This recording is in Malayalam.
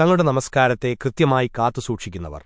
തങ്ങളുടെ നമസ്കാരത്തെ കൃത്യമായി കാത്തുസൂക്ഷിക്കുന്നവർ.